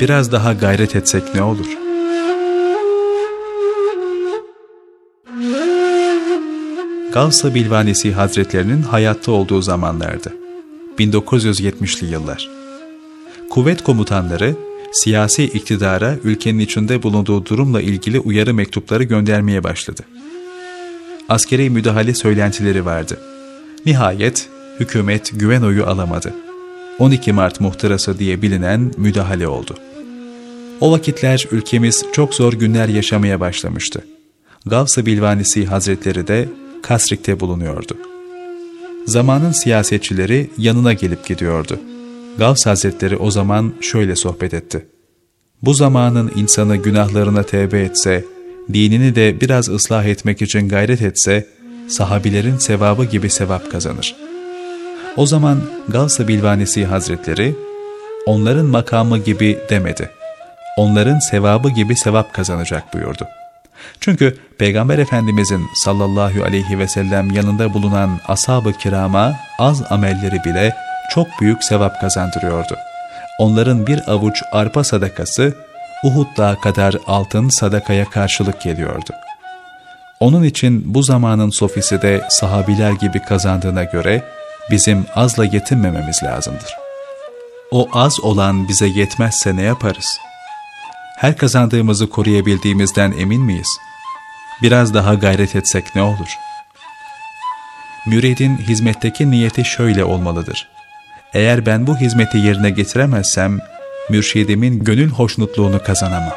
biraz daha gayret etsek ne olur? Gavs-ı Bilvanesi Hazretlerinin hayatta olduğu zamanlardı. 1970'li yıllar. Kuvvet komutanları siyasi iktidara ülkenin içinde bulunduğu durumla ilgili uyarı mektupları göndermeye başladı. Askeri müdahale söylentileri vardı. Nihayet hükümet güven oyu alamadı. 12 Mart muhtırası diye bilinen müdahale oldu. O vakitler ülkemiz çok zor günler yaşamaya başlamıştı. Gavs-ı Bilvanisi Hazretleri de Kasrik'te bulunuyordu. Zamanın siyasetçileri yanına gelip gidiyordu. Gavs Hazretleri o zaman şöyle sohbet etti. Bu zamanın insanı günahlarına tevbe etse, dinini de biraz ıslah etmek için gayret etse, sahabilerin sevabı gibi sevap kazanır. O zaman Gavs-ı Bilvanesi Hazretleri, onların makamı gibi demedi. Onların sevabı gibi sevap kazanacak buyurdu. Çünkü Peygamber Efendimizin sallallahu aleyhi ve sellem yanında bulunan ashab-ı kirama az amelleri bile çok büyük sevap kazandırıyordu. Onların bir avuç arpa sadakası Uhud dağı kadar altın sadakaya karşılık geliyordu. Onun için bu zamanın sofisi de sahabiler gibi kazandığına göre bizim azla yetinmememiz lazımdır. O az olan bize yetmezse ne yaparız? Her kazandığımızı koruyabildiğimizden emin miyiz? Biraz daha gayret etsek ne olur? Müridin hizmetteki niyeti şöyle olmalıdır. Eğer ben bu hizmeti yerine getiremezsem, mürşidimin gönül hoşnutluğunu kazanamam.